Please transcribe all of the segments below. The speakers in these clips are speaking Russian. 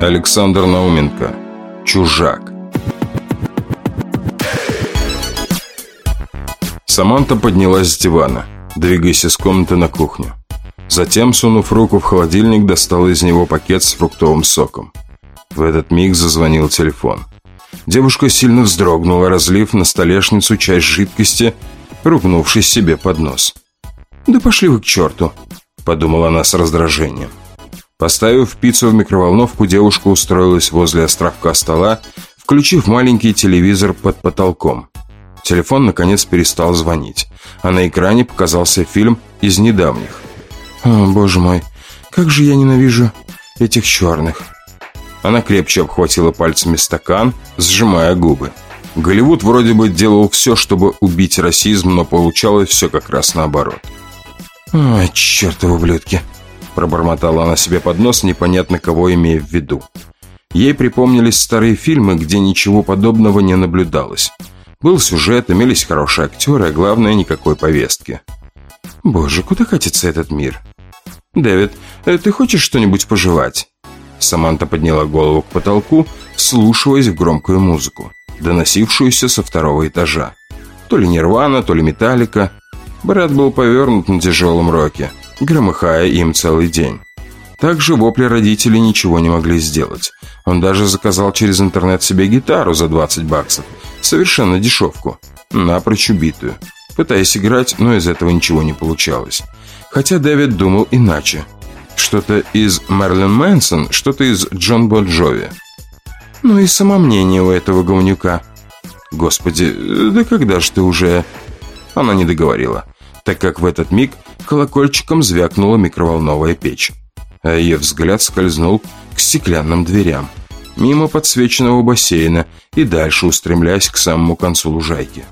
Александр Науменко. Чужак. Саманта поднялась с дивана, двигаясь из комнаты на кухню. Затем, сунув руку в холодильник, достала из него пакет с фруктовым соком. В этот миг зазвонил телефон. Девушка сильно вздрогнула, разлив на столешницу часть жидкости, ругнувшись себе под нос. «Да пошли вы к черту!» – подумала она с раздражением. Поставив пиццу в микроволновку, девушка устроилась возле островка стола, включив маленький телевизор под потолком. Телефон, наконец, перестал звонить, а на экране показался фильм из недавних. «О, боже мой, как же я ненавижу этих черных!» Она крепче обхватила пальцами стакан, сжимая губы. Голливуд вроде бы делал все, чтобы убить расизм, но получалось все как раз наоборот. «Ой, чертовы ублюдки!» Пробормотала она себе под нос, непонятно кого имея в виду. Ей припомнились старые фильмы, где ничего подобного не наблюдалось. Был сюжет, имелись хорошие актеры, а главное, никакой повестки. «Боже, куда катится этот мир?» «Дэвид, э, ты хочешь что-нибудь пожевать?» Саманта подняла голову к потолку, вслушиваясь в громкую музыку, доносившуюся со второго этажа. То ли Нирвана, то ли Металлика. Брат был повернут на тяжелом роке громыхая им целый день. Также вопли родителей ничего не могли сделать. Он даже заказал через интернет себе гитару за 20 баксов. Совершенно дешевку. Напрочь убитую. Пытаясь играть, но из этого ничего не получалось. Хотя Дэвид думал иначе. Что-то из Мерлин Мэнсон, что-то из Джон Бон Джови. Ну и самомнение у этого говнюка. Господи, да когда ж ты уже... Она не договорила, так как в этот миг колокольчиком звякнула микроволновая печь. А ее взгляд скользнул к стеклянным дверям, мимо подсвеченного бассейна и дальше устремляясь к самому концу лужайки.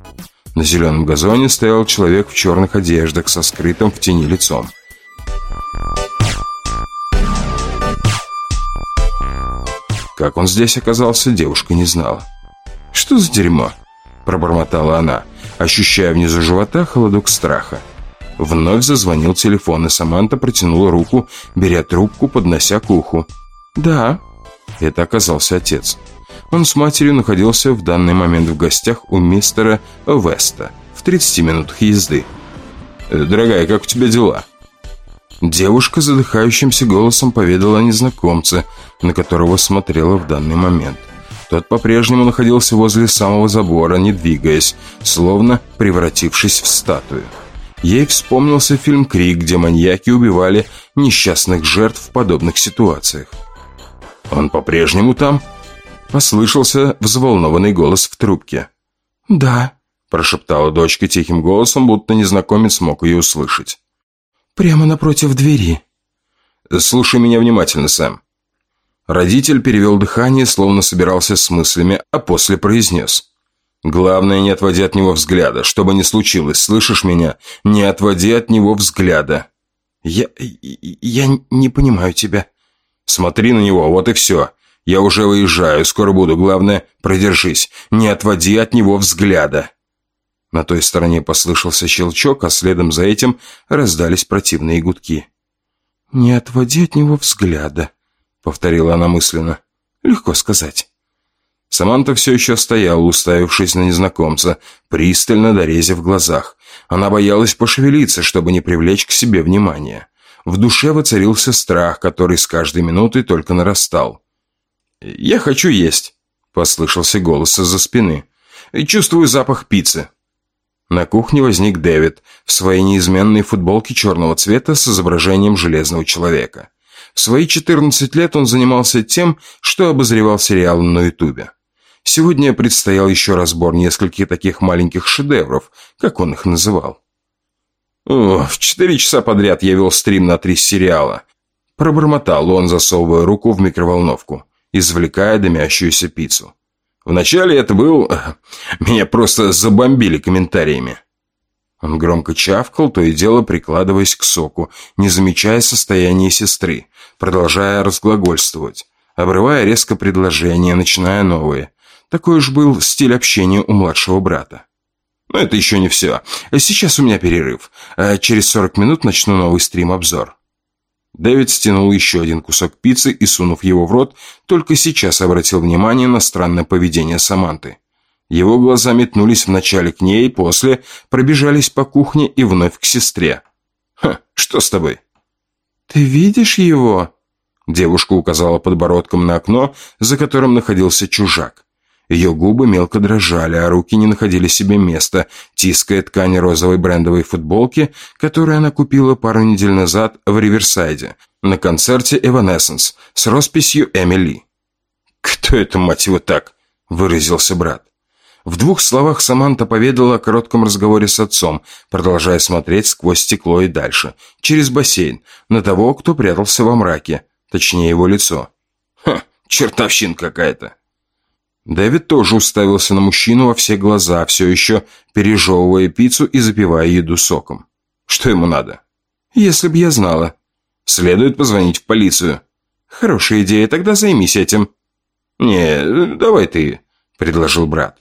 На зеленом газоне стоял человек в черных одеждах со скрытым в тени лицом. Как он здесь оказался, девушка не знала. «Что за дерьмо?» – пробормотала она, ощущая внизу живота холодок страха. Вновь зазвонил телефон, и Саманта протянула руку, беря трубку, поднося к уху. «Да». Это оказался отец. Он с матерью находился в данный момент в гостях у мистера Веста в 30 минутах езды. «Э, «Дорогая, как у тебя дела?» Девушка задыхающимся голосом поведала незнакомце, на которого смотрела в данный момент. Тот по-прежнему находился возле самого забора, не двигаясь, словно превратившись в статую. Ей вспомнился фильм «Крик», где маньяки убивали несчастных жертв в подобных ситуациях. «Он по-прежнему там?» Послышался взволнованный голос в трубке. «Да», – прошептала дочка тихим голосом, будто незнакомец мог ее услышать. «Прямо напротив двери». «Слушай меня внимательно, Сэм». Родитель перевел дыхание, словно собирался с мыслями, а после произнес. Главное, не отводи от него взгляда. Что бы ни случилось, слышишь меня? Не отводи от него взгляда. Я... я не понимаю тебя. Смотри на него, вот и все. Я уже выезжаю, скоро буду. Главное, продержись. Не отводи от него взгляда. На той стороне послышался щелчок, а следом за этим раздались противные гудки. «Не отводи от него взгляда», — повторила она мысленно. «Легко сказать». Саманта все еще стояла, уставившись на незнакомца, пристально дорезя в глазах. Она боялась пошевелиться, чтобы не привлечь к себе внимания. В душе воцарился страх, который с каждой минутой только нарастал. «Я хочу есть», — послышался голос из-за спины. «Чувствую запах пиццы». На кухне возник Дэвид в своей неизменной футболке черного цвета с изображением железного человека. Свои 14 лет он занимался тем, что обозревал сериалы на ютубе. Сегодня предстоял еще разбор нескольких таких маленьких шедевров, как он их называл. «О, в четыре часа подряд я вел стрим на три сериала», пробормотал он, засовывая руку в микроволновку, извлекая дымящуюся пиццу. Вначале это был... Меня просто забомбили комментариями. Он громко чавкал, то и дело прикладываясь к соку, не замечая состояния сестры, продолжая разглагольствовать, обрывая резко предложения, начиная новые. Такой уж был стиль общения у младшего брата. Но это еще не все. Сейчас у меня перерыв. А через 40 минут начну новый стрим-обзор. Дэвид стянул еще один кусок пиццы и, сунув его в рот, только сейчас обратил внимание на странное поведение Саманты. Его глаза метнулись вначале к ней, после пробежались по кухне и вновь к сестре. «Ха, что с тобой?» «Ты видишь его?» Девушка указала подбородком на окно, за которым находился чужак. Ее губы мелко дрожали, а руки не находили себе места, тиская ткань розовой брендовой футболки, которую она купила пару недель назад в Риверсайде на концерте Evanescence с росписью Эмили. «Кто это, мать его, так?» – выразился брат. В двух словах Саманта поведала о коротком разговоре с отцом, продолжая смотреть сквозь стекло и дальше, через бассейн, на того, кто прятался во мраке, точнее его лицо. «Ха, чертовщин какая-то!» Дэвид тоже уставился на мужчину во все глаза, все еще пережевывая пиццу и запивая еду соком. Что ему надо? Если б я знала. Следует позвонить в полицию. Хорошая идея, тогда займись этим. Не, давай ты, предложил брат.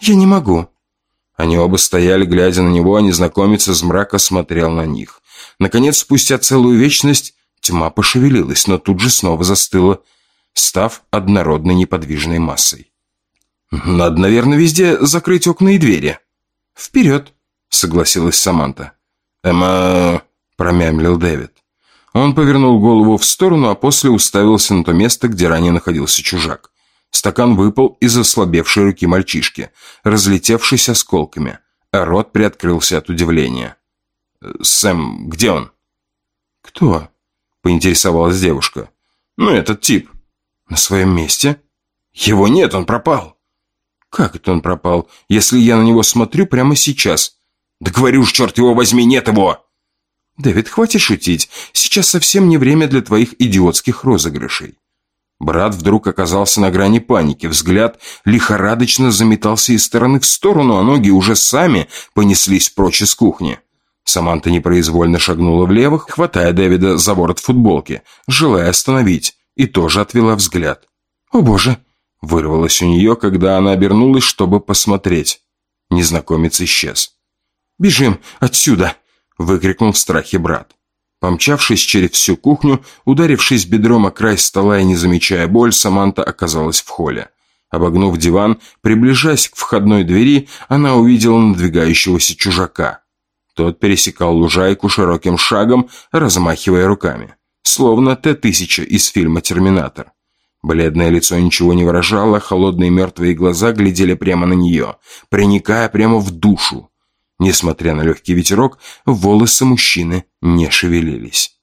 Я не могу. Они оба стояли, глядя на него, а незнакомец из мрака смотрел на них. Наконец, спустя целую вечность, тьма пошевелилась, но тут же снова застыла, став однородной неподвижной массой. «Надо, наверное, везде закрыть окна и двери». «Вперед», — согласилась Саманта. «Эма...» — промямлил Дэвид. Он повернул голову в сторону, а после уставился на то место, где ранее находился чужак. Стакан выпал из ослабевшей руки мальчишки, разлетевшись осколками, а рот приоткрылся от удивления. «Сэм, где он?» «Кто?» — поинтересовалась девушка. «Ну, этот тип». «На своем месте?» «Его нет, он пропал». «Как это он пропал, если я на него смотрю прямо сейчас?» «Да говорю ж, черт его возьми, нет его!» «Дэвид, хватит шутить. Сейчас совсем не время для твоих идиотских розыгрышей». Брат вдруг оказался на грани паники. Взгляд лихорадочно заметался из стороны в сторону, а ноги уже сами понеслись прочь из кухни. Саманта непроизвольно шагнула влево, хватая Дэвида за ворот футболки, желая остановить, и тоже отвела взгляд. «О боже, Вырвалось у нее, когда она обернулась, чтобы посмотреть. Незнакомец исчез. «Бежим отсюда!» – выкрикнул в страхе брат. Помчавшись через всю кухню, ударившись бедром о край стола и не замечая боль, Саманта оказалась в холле. Обогнув диван, приближаясь к входной двери, она увидела надвигающегося чужака. Тот пересекал лужайку широким шагом, размахивая руками. Словно Т-1000 из фильма «Терминатор». Бледное лицо ничего не выражало, холодные мертвые глаза глядели прямо на нее, проникая прямо в душу. Несмотря на легкий ветерок, волосы мужчины не шевелились.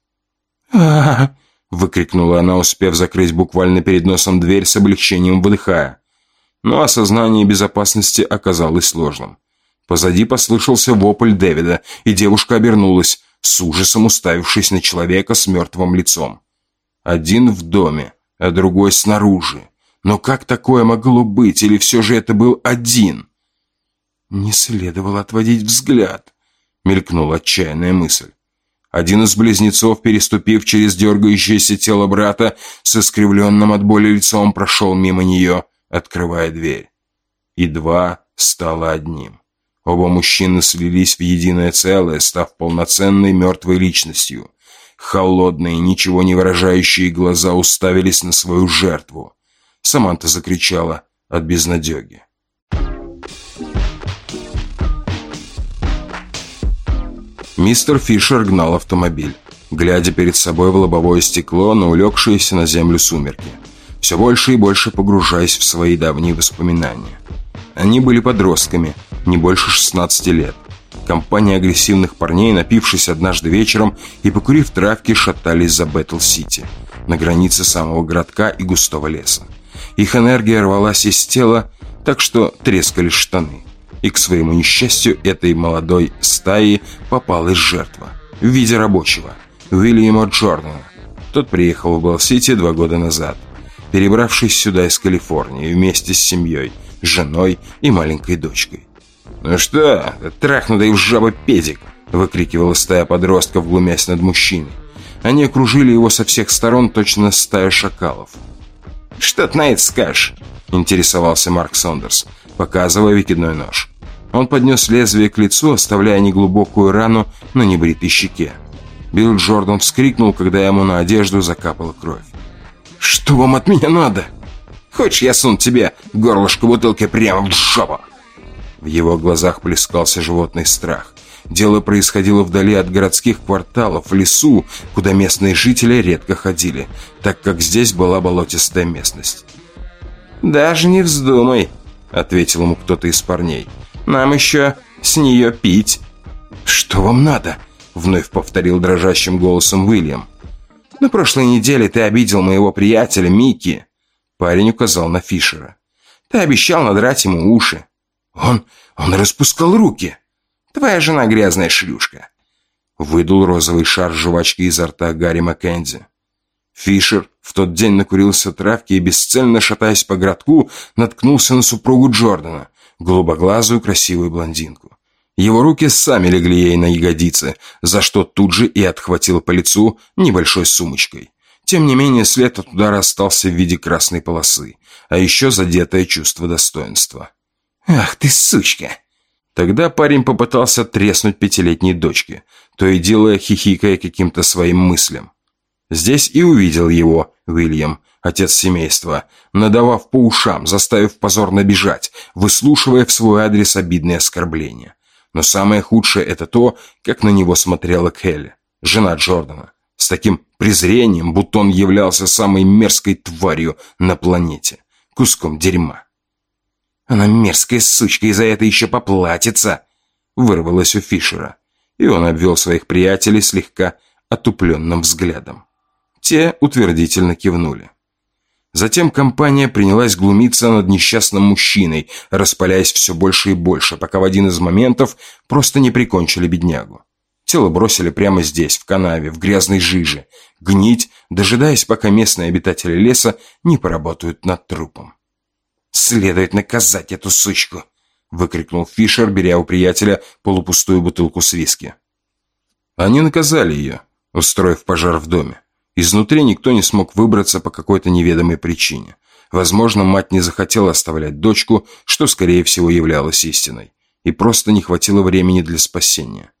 а, выкрикнула она, успев закрыть буквально перед носом дверь с облегчением выдыхая. Но осознание безопасности оказалось сложным. Позади послышался вопль Дэвида, и девушка обернулась, с ужасом уставившись на человека с мертвым лицом. Один в доме, а другой снаружи. Но как такое могло быть, или все же это был один? Не следовало отводить взгляд, мелькнула отчаянная мысль. Один из близнецов, переступив через дергающееся тело брата, с искривленным от боли лицом прошел мимо нее, открывая дверь. И два стало одним. Оба мужчины слились в единое целое, став полноценной мертвой личностью. Холодные, ничего не выражающие глаза уставились на свою жертву. Саманта закричала от безнадеги. Мистер Фишер гнал автомобиль, глядя перед собой в лобовое стекло на улегшиеся на землю сумерки, все больше и больше погружаясь в свои давние воспоминания. Они были подростками, не больше 16 лет, Компания агрессивных парней, напившись однажды вечером и покурив травки, шатались за Бэтл-Сити, на границе самого городка и густого леса. Их энергия рвалась из тела, так что трескались штаны. И к своему несчастью этой молодой стаи попалась жертва в виде рабочего, Уильяма Джордана. Тот приехал в Белл-Сити два года назад, перебравшись сюда из Калифорнии вместе с семьей, женой и маленькой дочкой. «Ну что, трахнутый в жаба педик!» Выкрикивала стая подростков, глумясь над мужчиной. Они окружили его со всех сторон, точно стая шакалов. «Что ты на это скажешь?» Интересовался Марк Сондерс, показывая выкидной нож. Он поднес лезвие к лицу, оставляя неглубокую рану на небритой щеке. Билл Джордан вскрикнул, когда ему на одежду закапала кровь. «Что вам от меня надо? Хочешь, я суну тебе горлышко бутылки прямо в жопу?» В его глазах плескался животный страх. Дело происходило вдали от городских кварталов, в лесу, куда местные жители редко ходили, так как здесь была болотистая местность. «Даже не вздумай», — ответил ему кто-то из парней. «Нам еще с нее пить». «Что вам надо?» — вновь повторил дрожащим голосом Уильям. «На прошлой неделе ты обидел моего приятеля Микки», — парень указал на Фишера. «Ты обещал надрать ему уши». «Он... он распускал руки». «Твоя жена грязная шлюшка». Выдул розовый шар жвачки изо рта Гарри Маккензи. Фишер в тот день накурился травки и, бесцельно шатаясь по городку, наткнулся на супругу Джордана, голубоглазую красивую блондинку. Его руки сами легли ей на ягодицы, за что тут же и отхватил по лицу небольшой сумочкой. Тем не менее, след от удара остался в виде красной полосы, а еще задетое чувство достоинства. «Ах ты, сучка!» Тогда парень попытался треснуть пятилетней дочке, то и делая хихикая каким-то своим мыслям. Здесь и увидел его Уильям, отец семейства, надавав по ушам, заставив позорно бежать, выслушивая в свой адрес обидные оскорбления. Но самое худшее это то, как на него смотрела Келли, жена Джордана, с таким презрением, будто он являлся самой мерзкой тварью на планете, куском дерьма. «Она мерзкая сучка, и за это еще поплатится!» Вырвалось у Фишера, и он обвел своих приятелей слегка отупленным взглядом. Те утвердительно кивнули. Затем компания принялась глумиться над несчастным мужчиной, распаляясь все больше и больше, пока в один из моментов просто не прикончили беднягу. Тело бросили прямо здесь, в канаве, в грязной жиже, гнить, дожидаясь, пока местные обитатели леса не поработают над трупом. «Следует наказать эту сучку!» — выкрикнул Фишер, беря у приятеля полупустую бутылку с виски. Они наказали ее, устроив пожар в доме. Изнутри никто не смог выбраться по какой-то неведомой причине. Возможно, мать не захотела оставлять дочку, что, скорее всего, являлось истиной. И просто не хватило времени для спасения.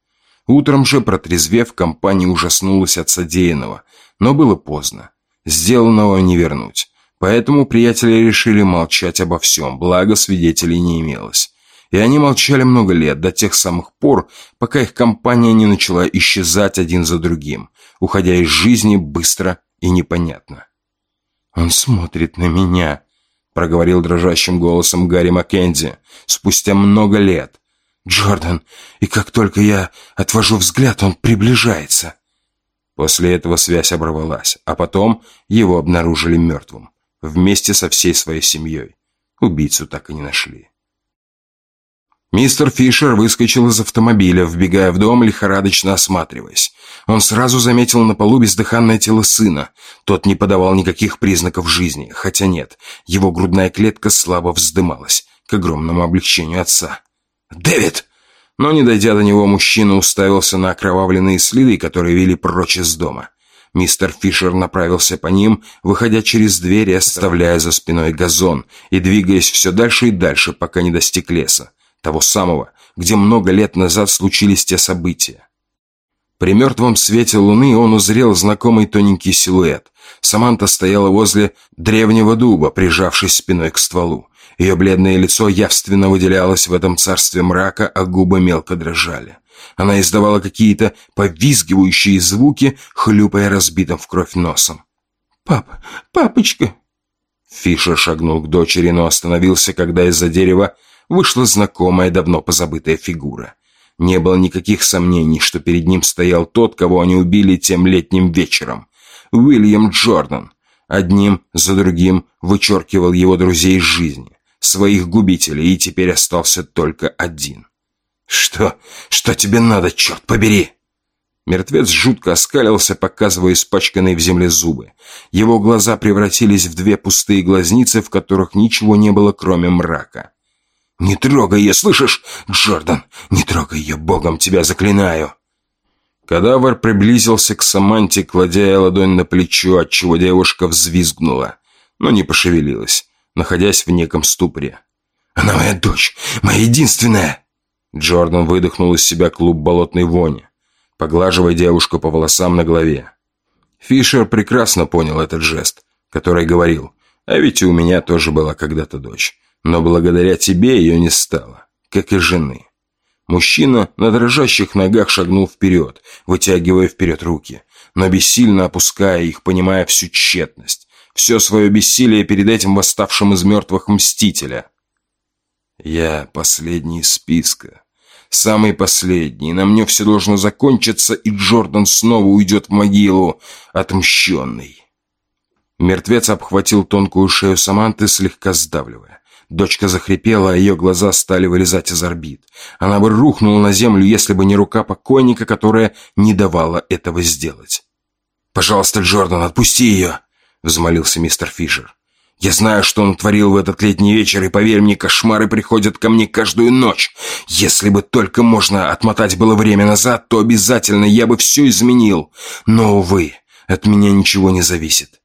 Утром же, протрезвев, компания ужаснулась от содеянного. Но было поздно. Сделанного не вернуть. Поэтому приятели решили молчать обо всем, благо свидетелей не имелось. И они молчали много лет, до тех самых пор, пока их компания не начала исчезать один за другим, уходя из жизни быстро и непонятно. «Он смотрит на меня», — проговорил дрожащим голосом Гарри Маккензи, спустя много лет. «Джордан, и как только я отвожу взгляд, он приближается». После этого связь оборвалась, а потом его обнаружили мертвым, вместе со всей своей семьей. Убийцу так и не нашли. Мистер Фишер выскочил из автомобиля, вбегая в дом, лихорадочно осматриваясь. Он сразу заметил на полу бездыханное тело сына. Тот не подавал никаких признаков жизни, хотя нет, его грудная клетка слабо вздымалась, к огромному облегчению отца. «Дэвид!» Но, не дойдя до него, мужчина уставился на окровавленные следы, которые вели прочь из дома. Мистер Фишер направился по ним, выходя через дверь и оставляя за спиной газон, и двигаясь все дальше и дальше, пока не достиг леса того самого, где много лет назад случились те события. При мертвом свете луны он узрел знакомый тоненький силуэт. Саманта стояла возле древнего дуба, прижавшись спиной к стволу. Ее бледное лицо явственно выделялось в этом царстве мрака, а губы мелко дрожали. Она издавала какие-то повизгивающие звуки, хлюпая разбитым в кровь носом. «Папа! Папочка!» Фишер шагнул к дочери, но остановился, когда из-за дерева вышла знакомая, давно позабытая фигура. Не было никаких сомнений, что перед ним стоял тот, кого они убили тем летним вечером. Уильям Джордан. Одним за другим вычеркивал его друзей из жизни, своих губителей, и теперь остался только один. «Что? Что тебе надо, черт побери?» Мертвец жутко оскалился, показывая испачканные в земле зубы. Его глаза превратились в две пустые глазницы, в которых ничего не было, кроме мрака. «Не трогай ее, слышишь, Джордан? Не трогай ее, богом тебя заклинаю!» Кадавр приблизился к Саманте, кладя ладонь на плечо, отчего девушка взвизгнула, но не пошевелилась, находясь в неком ступоре. «Она моя дочь, моя единственная!» Джордан выдохнул из себя клуб болотной вони. поглаживая девушку по волосам на голове. Фишер прекрасно понял этот жест, который говорил, а ведь и у меня тоже была когда-то дочь, но благодаря тебе ее не стало, как и жены. Мужчина на дрожащих ногах шагнул вперед, вытягивая вперед руки, но бессильно опуская их, понимая всю тщетность, все свое бессилие перед этим восставшим из мертвых мстителя. Я последний из списка. Самый последний. На мне все должно закончиться, и Джордан снова уйдет в могилу, отмщенный. Мертвец обхватил тонкую шею Саманты, слегка сдавливая. Дочка захрипела, а ее глаза стали вылезать из орбит. Она бы рухнула на землю, если бы не рука покойника, которая не давала этого сделать. «Пожалуйста, Джордан, отпусти ее!» — взмолился мистер Фишер. «Я знаю, что он творил в этот летний вечер, и, поверь мне, кошмары приходят ко мне каждую ночь. Если бы только можно отмотать было время назад, то обязательно я бы все изменил. Но, увы, от меня ничего не зависит.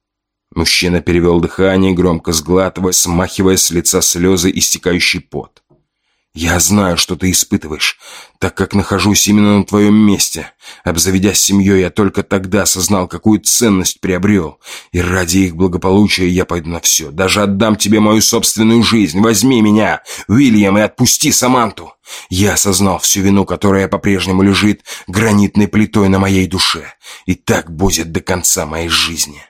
Мужчина перевел дыхание, громко сглатывая, смахивая с лица слезы, истекающий пот. «Я знаю, что ты испытываешь, так как нахожусь именно на твоем месте. Обзаведясь семьей, я только тогда осознал, какую ценность приобрел. И ради их благополучия я пойду на все. Даже отдам тебе мою собственную жизнь. Возьми меня, Уильям, и отпусти Саманту. Я осознал всю вину, которая по-прежнему лежит гранитной плитой на моей душе. И так будет до конца моей жизни».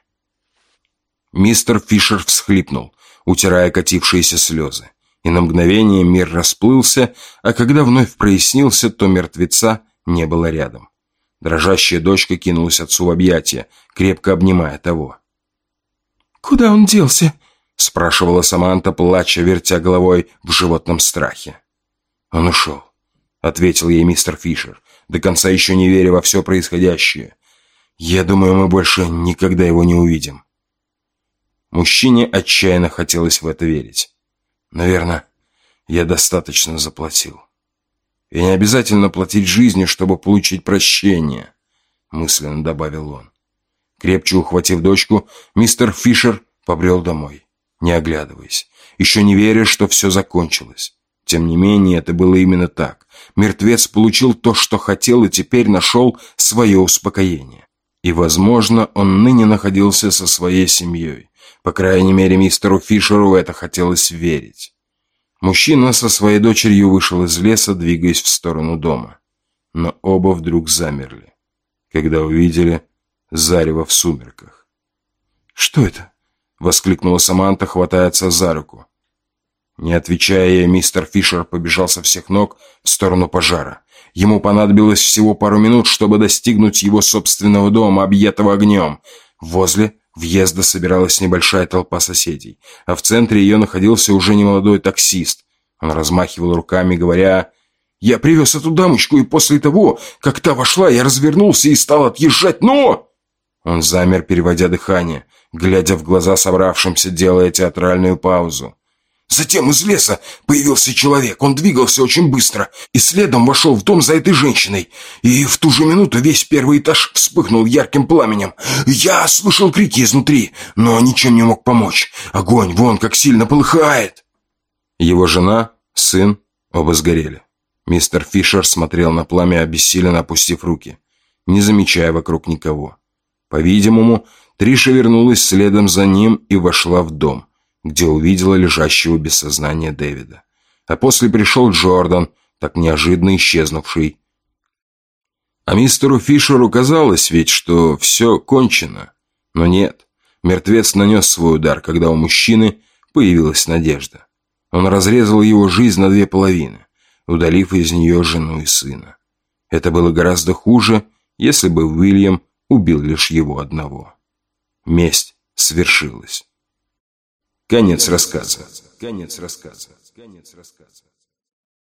Мистер Фишер всхлипнул, утирая катившиеся слезы. И на мгновение мир расплылся, а когда вновь прояснился, то мертвеца не было рядом. Дрожащая дочка кинулась отцу в объятия, крепко обнимая того. «Куда он делся?» – спрашивала Саманта, плача, вертя головой в животном страхе. «Он ушел», – ответил ей мистер Фишер, до конца еще не веря во все происходящее. «Я думаю, мы больше никогда его не увидим». Мужчине отчаянно хотелось в это верить. Наверное, я достаточно заплатил. И не обязательно платить жизнью, чтобы получить прощение, мысленно добавил он. Крепче ухватив дочку, мистер Фишер побрел домой, не оглядываясь, еще не веря, что все закончилось. Тем не менее, это было именно так. Мертвец получил то, что хотел, и теперь нашел свое успокоение. И, возможно, он ныне находился со своей семьей, по крайней мере, мистеру Фишеру это хотелось верить. Мужчина со своей дочерью вышел из леса, двигаясь в сторону дома. Но оба вдруг замерли, когда увидели зарево в сумерках. «Что это?» — воскликнула Саманта, хватая отца за руку. Не отвечая мистер Фишер побежал со всех ног в сторону пожара. Ему понадобилось всего пару минут, чтобы достигнуть его собственного дома, объятого огнем. Возле въезда собиралась небольшая толпа соседей, а в центре ее находился уже немолодой таксист. Он размахивал руками, говоря «Я привез эту дамочку, и после того, как та вошла, я развернулся и стал отъезжать, но...» Он замер, переводя дыхание, глядя в глаза собравшимся, делая театральную паузу. Затем из леса появился человек. Он двигался очень быстро и следом вошел в дом за этой женщиной. И в ту же минуту весь первый этаж вспыхнул ярким пламенем. Я слышал крики изнутри, но ничем не мог помочь. Огонь вон как сильно полыхает. Его жена, сын, оба сгорели. Мистер Фишер смотрел на пламя, обессиленно опустив руки, не замечая вокруг никого. По-видимому, Триша вернулась следом за ним и вошла в дом где увидела лежащего без сознания Дэвида. А после пришел Джордан, так неожиданно исчезнувший. А мистеру Фишеру казалось ведь, что все кончено. Но нет, мертвец нанес свой удар, когда у мужчины появилась надежда. Он разрезал его жизнь на две половины, удалив из нее жену и сына. Это было гораздо хуже, если бы Уильям убил лишь его одного. Месть свершилась. Конец рассказа. Конец рассказа. Конец рассказа.